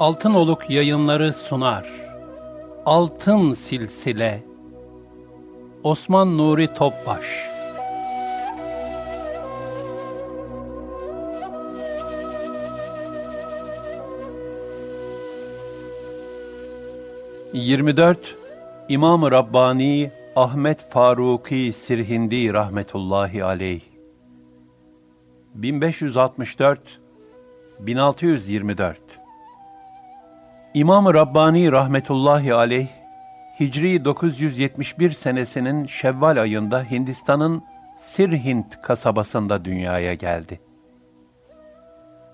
Altınoluk yayınları sunar. Altın Silsile. Osman Nuri Topbaş. Yirmi dört İmam-ı Rabbani Ahmet Faruki Sirhindi rahmetullahi aleyh. 1564 1624 İmam-ı Rabbani rahmetullahi aleyh, Hicri 971 senesinin Şevval ayında Hindistan'ın Sirhind kasabasında dünyaya geldi.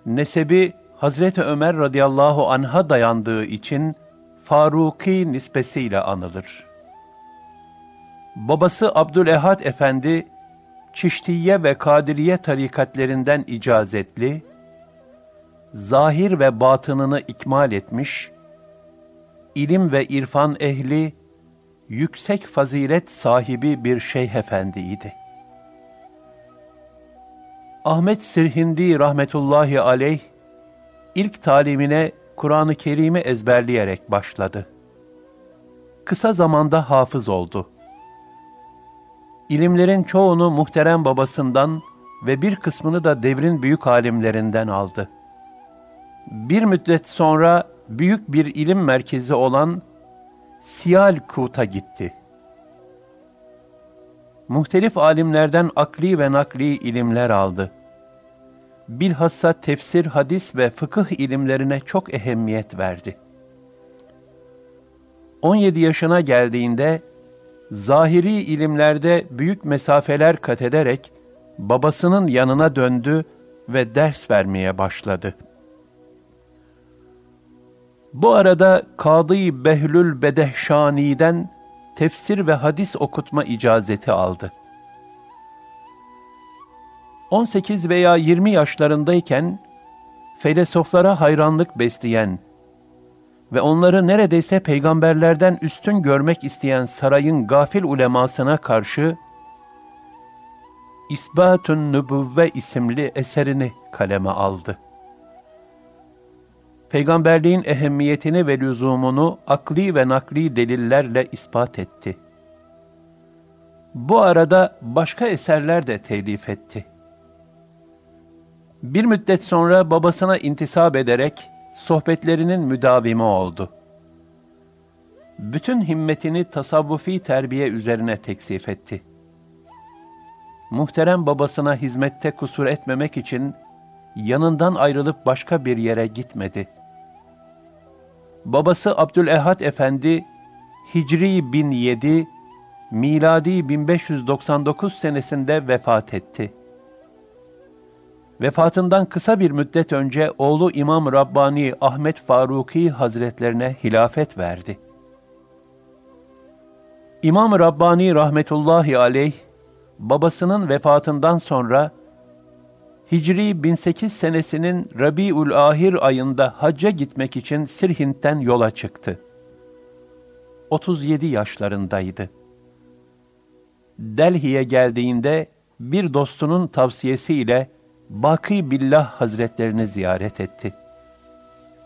Nesebi Hazreti Ömer radıyallahu anh'a dayandığı için Faruki nispesiyle anılır. Babası Abdülehad Efendi, Çiştiye ve Kadiriye tarikatlerinden icazetli, zahir ve batınını ikmal etmiş, ilim ve irfan ehli, yüksek fazilet sahibi bir şeyh efendiydi. Ahmet Sirhindi rahmetullahi aleyh, ilk talimine Kur'an-ı Kerim'i ezberleyerek başladı. Kısa zamanda hafız oldu. İlimlerin çoğunu muhterem babasından ve bir kısmını da devrin büyük alimlerinden aldı. Bir müddet sonra büyük bir ilim merkezi olan Siyalkut'a gitti. Muhtelif alimlerden akli ve nakli ilimler aldı. Bilhassa tefsir, hadis ve fıkıh ilimlerine çok ehemmiyet verdi. 17 yaşına geldiğinde zahiri ilimlerde büyük mesafeler kat ederek babasının yanına döndü ve ders vermeye başladı. Bu arada Kadı Behlül Bedehşani'den tefsir ve hadis okutma icazeti aldı. 18 veya 20 yaşlarındayken felsefelere hayranlık besleyen ve onları neredeyse peygamberlerden üstün görmek isteyen sarayın gafil ulemasına karşı İsbatun Nübüvve isimli eserini kaleme aldı. Peygamberliğin ehemmiyetini ve lüzumunu akli ve nakli delillerle ispat etti. Bu arada başka eserler de telif etti. Bir müddet sonra babasına intisap ederek sohbetlerinin müdavimi oldu. Bütün himmetini tasavvufi terbiye üzerine teksif etti. Muhterem babasına hizmette kusur etmemek için yanından ayrılıp başka bir yere gitmedi. Babası Abdülehad Efendi, Hicri 1007, miladi 1599 senesinde vefat etti. Vefatından kısa bir müddet önce oğlu İmam Rabbani Ahmet Faruki Hazretlerine hilafet verdi. İmam Rabbani rahmetullahi aleyh, babasının vefatından sonra Hicri 1008 senesinin Rabiül Ahir ayında hacca gitmek için Sirhint'ten yola çıktı. 37 yaşlarındaydı. Delhi'ye geldiğinde bir dostunun tavsiyesiyle Baki Billah Hazretlerini ziyaret etti.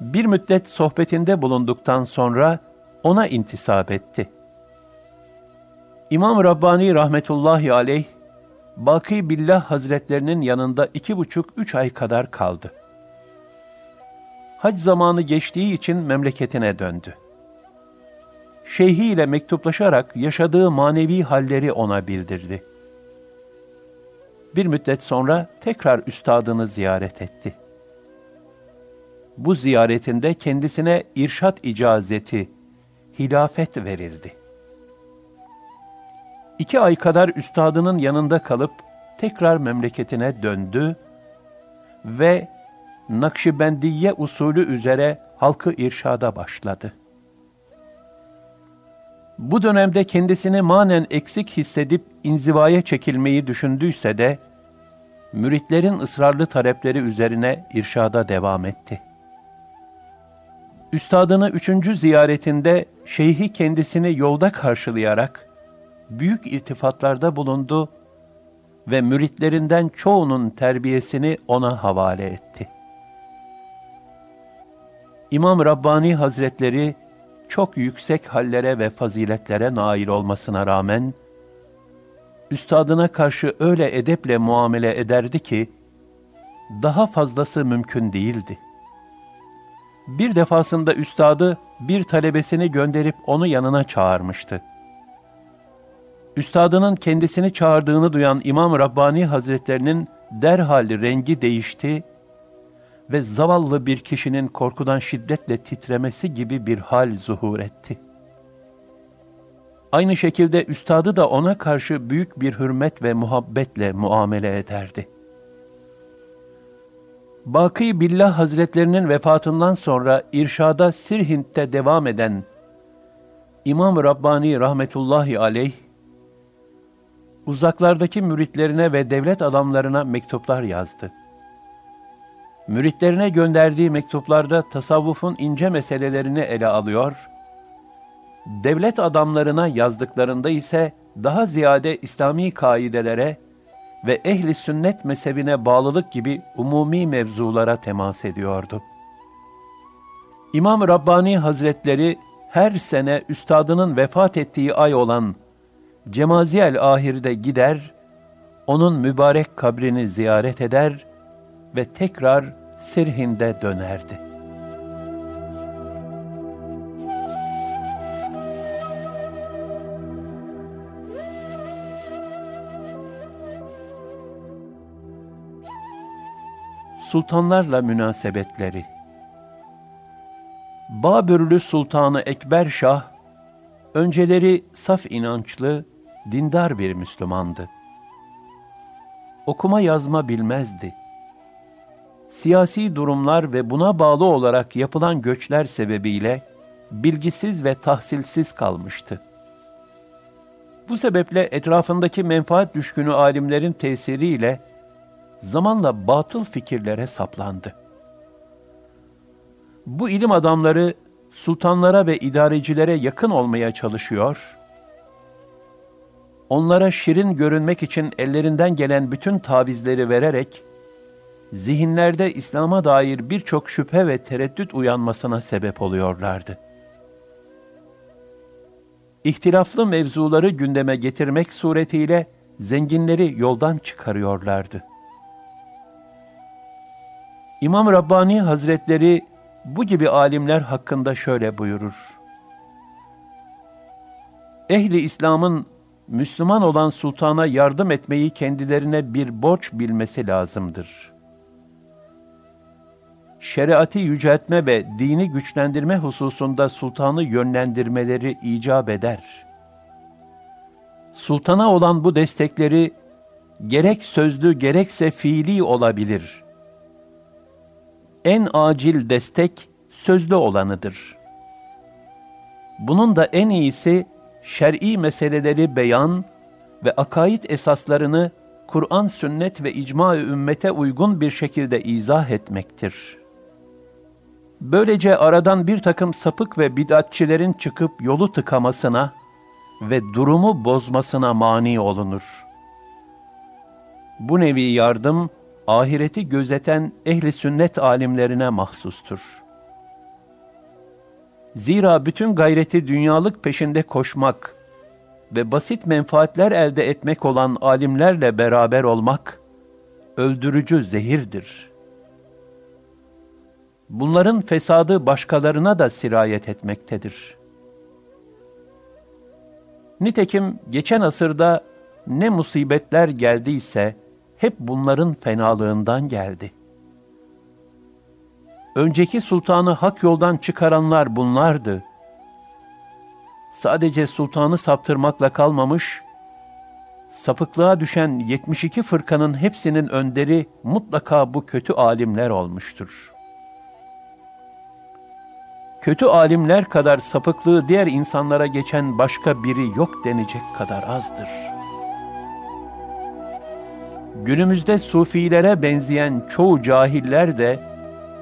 Bir müddet sohbetinde bulunduktan sonra ona intisap etti. İmam Rabbani rahmetullahi aleyh, Baki Billah Hazretlerinin yanında iki buçuk üç ay kadar kaldı. Hac zamanı geçtiği için memleketine döndü. Şeyhi ile mektuplaşarak yaşadığı manevi halleri ona bildirdi. Bir müddet sonra tekrar üstadını ziyaret etti. Bu ziyaretinde kendisine irşat icazeti, hilafet verildi. İki ay kadar üstadının yanında kalıp tekrar memleketine döndü ve Nakşibendiye usulü üzere halkı irşada başladı. Bu dönemde kendisini manen eksik hissedip inzivaya çekilmeyi düşündüyse de, müritlerin ısrarlı talepleri üzerine irşada devam etti. Üstadını üçüncü ziyaretinde şeyhi kendisini yolda karşılayarak, büyük irtifatlarda bulundu ve müritlerinden çoğunun terbiyesini ona havale etti. İmam Rabbani Hazretleri çok yüksek hallere ve faziletlere nail olmasına rağmen, üstadına karşı öyle edeple muamele ederdi ki, daha fazlası mümkün değildi. Bir defasında üstadı bir talebesini gönderip onu yanına çağırmıştı. Üstadının kendisini çağırdığını duyan İmam Rabbani Hazretlerinin derhal rengi değişti ve zavallı bir kişinin korkudan şiddetle titremesi gibi bir hal zuhur etti. Aynı şekilde üstadı da ona karşı büyük bir hürmet ve muhabbetle muamele ederdi. Baki Billah Hazretlerinin vefatından sonra irşada Sirhint'te devam eden İmam Rabbani rahmetullahi aleyh, uzaklardaki müritlerine ve devlet adamlarına mektuplar yazdı. Müritlerine gönderdiği mektuplarda tasavvufun ince meselelerini ele alıyor, devlet adamlarına yazdıklarında ise daha ziyade İslami kaidelere ve ehli sünnet mezhebine bağlılık gibi umumi mevzulara temas ediyordu. İmam Rabbani Hazretleri her sene üstadının vefat ettiği ay olan Cemaziyel Ahir'de gider, onun mübarek kabrini ziyaret eder ve tekrar Sirhin'de dönerdi. Sultanlarla münasebetleri Babürlü Sultanı Ekber Şah, önceleri saf inançlı, dindar bir Müslümandı. Okuma yazma bilmezdi. Siyasi durumlar ve buna bağlı olarak yapılan göçler sebebiyle bilgisiz ve tahsilsiz kalmıştı. Bu sebeple etrafındaki menfaat düşkünü alimlerin tesiriyle zamanla batıl fikirlere saplandı. Bu ilim adamları sultanlara ve idarecilere yakın olmaya çalışıyor, onlara şirin görünmek için ellerinden gelen bütün tavizleri vererek, zihinlerde İslam'a dair birçok şüphe ve tereddüt uyanmasına sebep oluyorlardı. İhtilaflı mevzuları gündeme getirmek suretiyle zenginleri yoldan çıkarıyorlardı. İmam Rabbani Hazretleri bu gibi alimler hakkında şöyle buyurur. Ehli İslam'ın Müslüman olan sultana yardım etmeyi kendilerine bir borç bilmesi lazımdır. Şeriatı yüceltme ve dini güçlendirme hususunda sultanı yönlendirmeleri icap eder. Sultana olan bu destekleri gerek sözlü gerekse fiili olabilir. En acil destek sözlü olanıdır. Bunun da en iyisi şer'i meseleleri beyan ve akaid esaslarını Kur'an, sünnet ve icma-ı ümmete uygun bir şekilde izah etmektir. Böylece aradan bir takım sapık ve bid'atçilerin çıkıp yolu tıkamasına ve durumu bozmasına mani olunur. Bu nevi yardım, ahireti gözeten ehli sünnet alimlerine mahsustur.'' Zira bütün gayreti dünyalık peşinde koşmak ve basit menfaatler elde etmek olan alimlerle beraber olmak, öldürücü zehirdir. Bunların fesadı başkalarına da sirayet etmektedir. Nitekim geçen asırda ne musibetler geldiyse hep bunların fenalığından geldi. Önceki sultanı hak yoldan çıkaranlar bunlardı. Sadece sultanı saptırmakla kalmamış, sapıklığa düşen 72 fırkanın hepsinin önderi mutlaka bu kötü alimler olmuştur. Kötü alimler kadar sapıklığı diğer insanlara geçen başka biri yok denecek kadar azdır. Günümüzde sufilere benzeyen çoğu cahiller de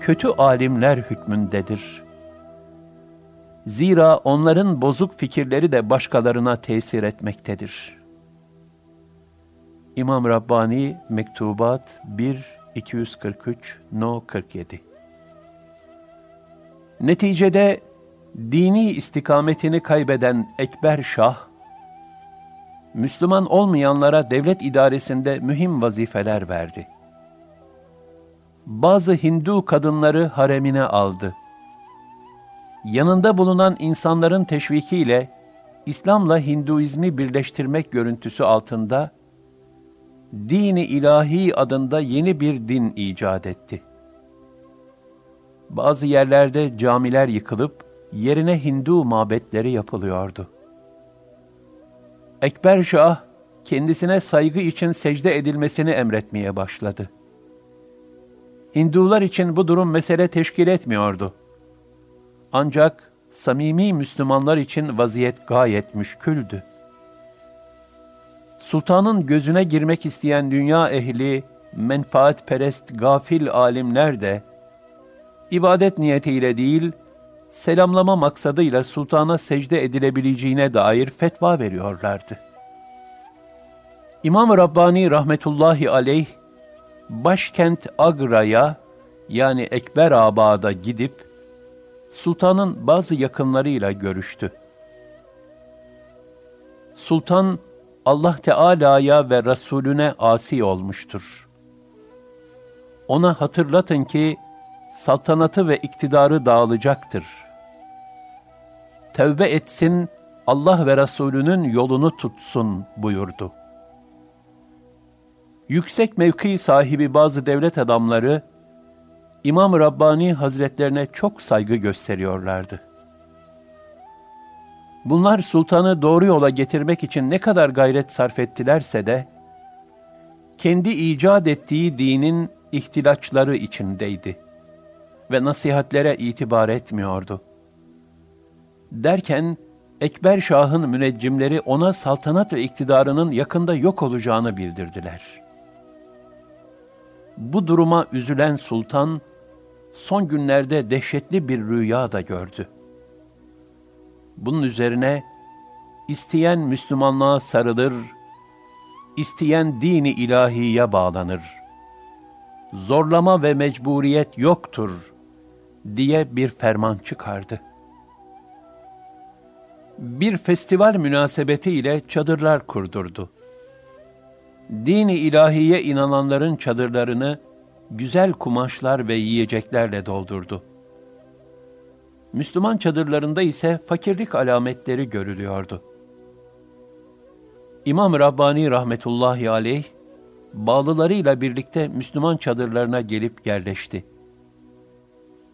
kötü alimler hükmündedir. Zira onların bozuk fikirleri de başkalarına tesir etmektedir. İmam Rabbani Mektubat 1 243 No 47 Neticede dini istikametini kaybeden Ekber Şah, Müslüman olmayanlara devlet idaresinde mühim vazifeler verdi. Bazı Hindu kadınları haremine aldı. Yanında bulunan insanların teşvikiyle İslam'la Hinduizmi birleştirmek görüntüsü altında dini ilahi adında yeni bir din icat etti. Bazı yerlerde camiler yıkılıp yerine Hindu mabetleri yapılıyordu. Ekber Şah kendisine saygı için secde edilmesini emretmeye başladı. Hindular için bu durum mesele teşkil etmiyordu. Ancak samimi Müslümanlar için vaziyet gayet müşküldü. Sultanın gözüne girmek isteyen dünya ehli, menfaatperest gafil alimler de, ibadet niyetiyle değil, selamlama maksadıyla sultana secde edilebileceğine dair fetva veriyorlardı. İmam Rabbani rahmetullahi aleyh, başkent Agra'ya yani Ekber Abad'a gidip, sultanın bazı yakınlarıyla görüştü. Sultan, Allah Teala'ya ve Resulüne asi olmuştur. Ona hatırlatın ki, saltanatı ve iktidarı dağılacaktır. Tevbe etsin, Allah ve Resulünün yolunu tutsun buyurdu. Yüksek mevki sahibi bazı devlet adamları, İmam Rabbani Hazretlerine çok saygı gösteriyorlardı. Bunlar sultanı doğru yola getirmek için ne kadar gayret sarf ettilerse de, kendi icat ettiği dinin ihtilaçları içindeydi ve nasihatlere itibar etmiyordu. Derken, Ekber Şah'ın müneccimleri ona saltanat ve iktidarının yakında yok olacağını bildirdiler. Bu duruma üzülen sultan, son günlerde dehşetli bir rüya da gördü. Bunun üzerine isteyen Müslümanlığa sarılır, isteyen dini ilahiye bağlanır. Zorlama ve mecburiyet yoktur diye bir ferman çıkardı. Bir festival münasebetiyle çadırlar kurdurdu. Dini ilahiye inananların çadırlarını güzel kumaşlar ve yiyeceklerle doldurdu. Müslüman çadırlarında ise fakirlik alametleri görülüyordu. İmam Rabbani rahmetullahi aleyh, bağlılarıyla birlikte Müslüman çadırlarına gelip yerleşti.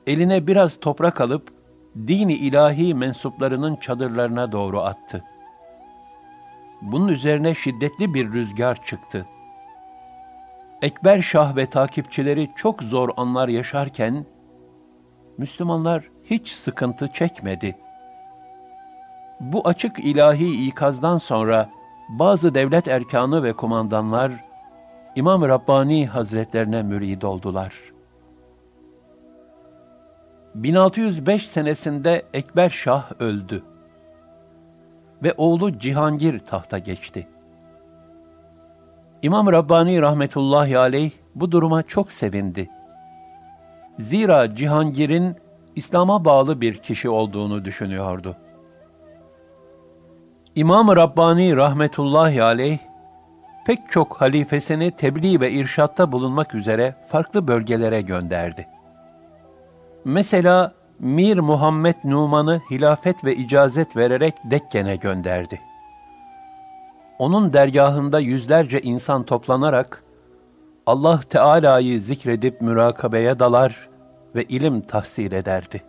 Eline biraz toprak alıp, dini ilahi mensuplarının çadırlarına doğru attı. Bunun üzerine şiddetli bir rüzgar çıktı. Ekber Şah ve takipçileri çok zor anlar yaşarken, Müslümanlar hiç sıkıntı çekmedi. Bu açık ilahi ikazdan sonra bazı devlet erkanı ve kumandanlar İmam Rabbani Hazretlerine mürid oldular. 1605 senesinde Ekber Şah öldü ve oğlu Cihangir tahta geçti. İmam Rabbani rahmetullahi aleyh bu duruma çok sevindi. Zira Cihangir'in İslam'a bağlı bir kişi olduğunu düşünüyordu. İmam Rabbani rahmetullahi aleyh pek çok halifesini tebliğ ve irşatta bulunmak üzere farklı bölgelere gönderdi. Mesela Mir Muhammed Numan'ı hilafet ve icazet vererek Dekken'e gönderdi. Onun dergahında yüzlerce insan toplanarak Allah Teala'yı zikredip mürakabeye dalar ve ilim tahsil ederdi.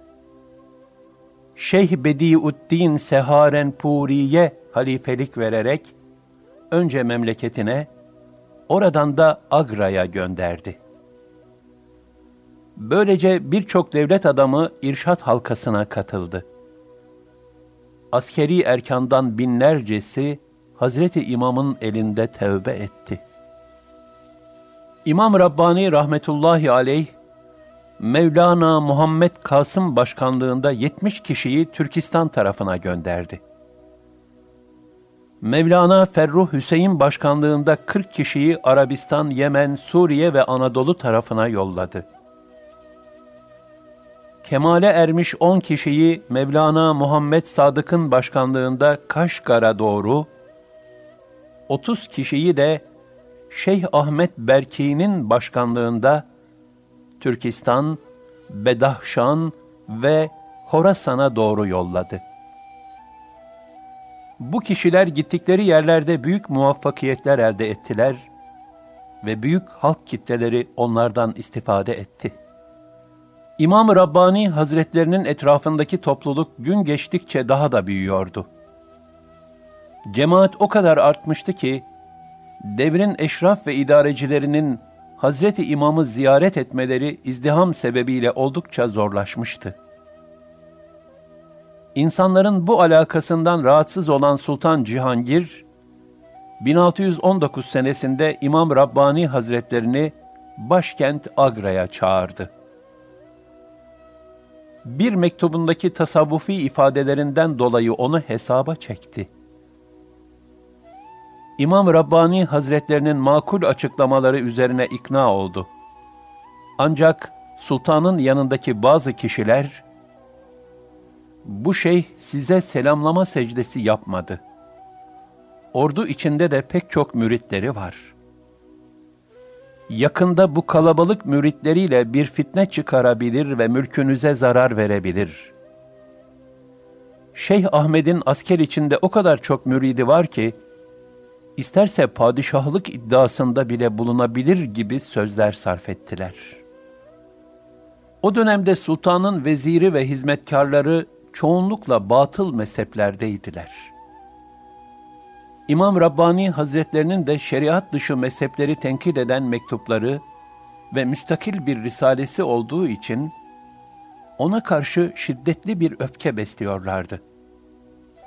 Şeyh Bediüddin Seharen Puri'ye halifelik vererek önce memleketine, oradan da Agra'ya gönderdi. Böylece birçok devlet adamı irşat halkasına katıldı. Askeri erkandan binlercesi Hazreti İmam'ın elinde tevbe etti. İmam Rabbani rahmetullahi aleyh, Mevlana Muhammed Kasım başkanlığında 70 kişiyi Türkistan tarafına gönderdi. Mevlana Ferruh Hüseyin başkanlığında 40 kişiyi Arabistan, Yemen, Suriye ve Anadolu tarafına yolladı. Kemale ermiş on kişiyi Mevlana Muhammed Sadık'ın başkanlığında Kaşgar'a doğru, 30 kişiyi de Şeyh Ahmet Berki'nin başkanlığında Türkistan, Bedahşan ve Horasan'a doğru yolladı. Bu kişiler gittikleri yerlerde büyük muvaffakiyetler elde ettiler ve büyük halk kitleleri onlardan istifade etti. İmam Rabbani Hazretlerinin etrafındaki topluluk gün geçtikçe daha da büyüyordu. Cemaat o kadar artmıştı ki, devrin eşraf ve idarecilerinin Hazreti İmam'ı ziyaret etmeleri izdiham sebebiyle oldukça zorlaşmıştı. İnsanların bu alakasından rahatsız olan Sultan Cihangir, 1619 senesinde İmam Rabbani Hazretlerini başkent Agra'ya çağırdı. Bir mektubundaki tasavvufi ifadelerinden dolayı onu hesaba çekti. İmam Rabbani Hazretlerinin makul açıklamaları üzerine ikna oldu. Ancak sultanın yanındaki bazı kişiler, bu şeyh size selamlama secdesi yapmadı. Ordu içinde de pek çok müritleri var. Yakında bu kalabalık müritleriyle bir fitne çıkarabilir ve mülkünüze zarar verebilir. Şeyh Ahmet'in asker içinde o kadar çok müridi var ki, isterse padişahlık iddiasında bile bulunabilir gibi sözler sarf ettiler. O dönemde sultanın veziri ve hizmetkarları çoğunlukla batıl mezheplerdeydiler. İmam Rabbani Hazretlerinin de şeriat dışı mezhepleri tenkit eden mektupları ve müstakil bir risalesi olduğu için ona karşı şiddetli bir öfke besliyorlardı.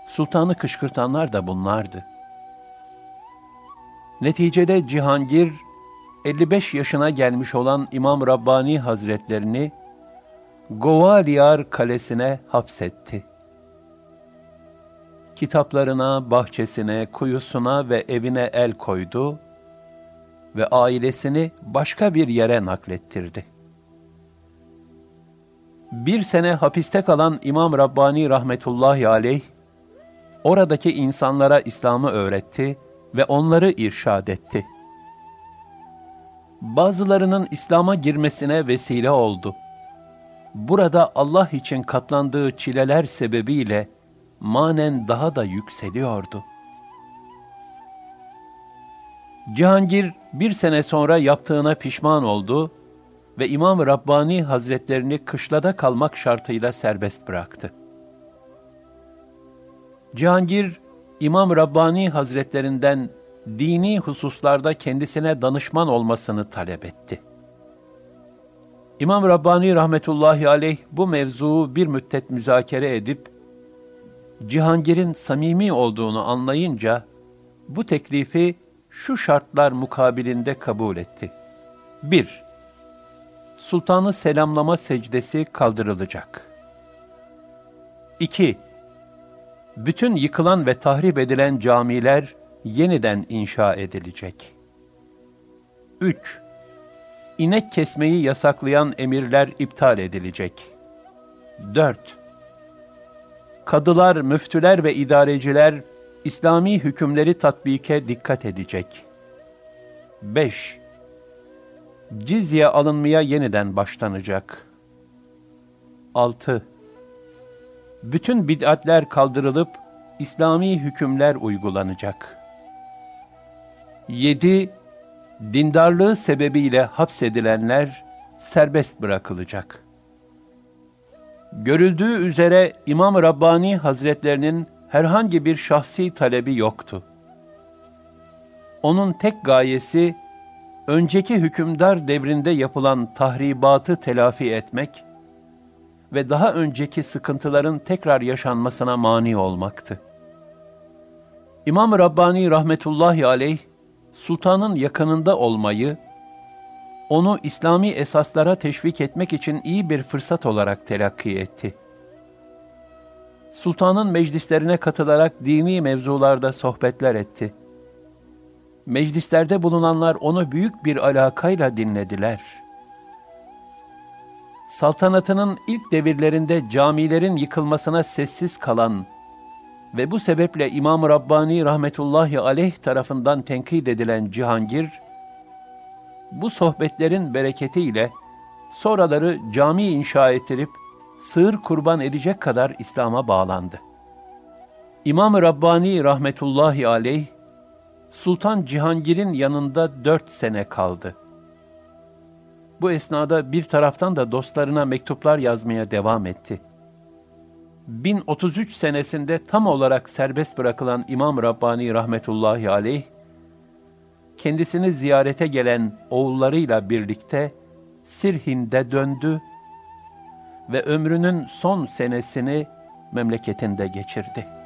Sultanı kışkırtanlar da bunlardı. Neticede Cihangir, 55 yaşına gelmiş olan İmam Rabbani Hazretlerini Govaliyar Kalesi'ne hapsetti. Kitaplarına, bahçesine, kuyusuna ve evine el koydu ve ailesini başka bir yere naklettirdi. Bir sene hapiste kalan İmam Rabbani rahmetullahi aleyh, oradaki insanlara İslam'ı öğretti ve onları irşad etti. Bazılarının İslam'a girmesine vesile oldu.'' burada Allah için katlandığı çileler sebebiyle manen daha da yükseliyordu. Cihangir bir sene sonra yaptığına pişman oldu ve İmam Rabbani Hazretlerini kışlada kalmak şartıyla serbest bıraktı. Cihangir, İmam Rabbani Hazretlerinden dini hususlarda kendisine danışman olmasını talep etti. İmam Rabbani rahmetullahi aleyh bu mevzuu bir müddet müzakere edip, Cihangir'in samimi olduğunu anlayınca, bu teklifi şu şartlar mukabilinde kabul etti. 1. Sultanı selamlama secdesi kaldırılacak. 2. Bütün yıkılan ve tahrip edilen camiler yeniden inşa edilecek. 3 inek kesmeyi yasaklayan emirler iptal edilecek. 4. Kadılar, müftüler ve idareciler İslami hükümleri tatbike dikkat edecek. 5. Cizye alınmaya yeniden başlanacak. 6. Bütün bid'atler kaldırılıp İslami hükümler uygulanacak. 7 dindarlığı sebebiyle hapsedilenler serbest bırakılacak. Görüldüğü üzere İmam Rabbani Hazretlerinin herhangi bir şahsi talebi yoktu. Onun tek gayesi, önceki hükümdar devrinde yapılan tahribatı telafi etmek ve daha önceki sıkıntıların tekrar yaşanmasına mani olmaktı. İmam Rabbani rahmetullahi aleyh, sultanın yakınında olmayı, onu İslami esaslara teşvik etmek için iyi bir fırsat olarak telakki etti. Sultanın meclislerine katılarak dini mevzularda sohbetler etti. Meclislerde bulunanlar onu büyük bir alakayla dinlediler. saltanatının ilk devirlerinde camilerin yıkılmasına sessiz kalan ve bu sebeple İmam-ı Rabbani rahmetullahi aleyh tarafından tenkit edilen Cihangir, bu sohbetlerin bereketiyle sonraları cami inşa ettirip sığır kurban edecek kadar İslam'a bağlandı. İmam-ı Rabbani rahmetullahi aleyh, Sultan Cihangir'in yanında dört sene kaldı. Bu esnada bir taraftan da dostlarına mektuplar yazmaya devam etti. 1033 senesinde tam olarak serbest bırakılan İmam Rabbani rahmetullahi aleyh, kendisini ziyarete gelen oğullarıyla birlikte Sirhin'de döndü ve ömrünün son senesini memleketinde geçirdi.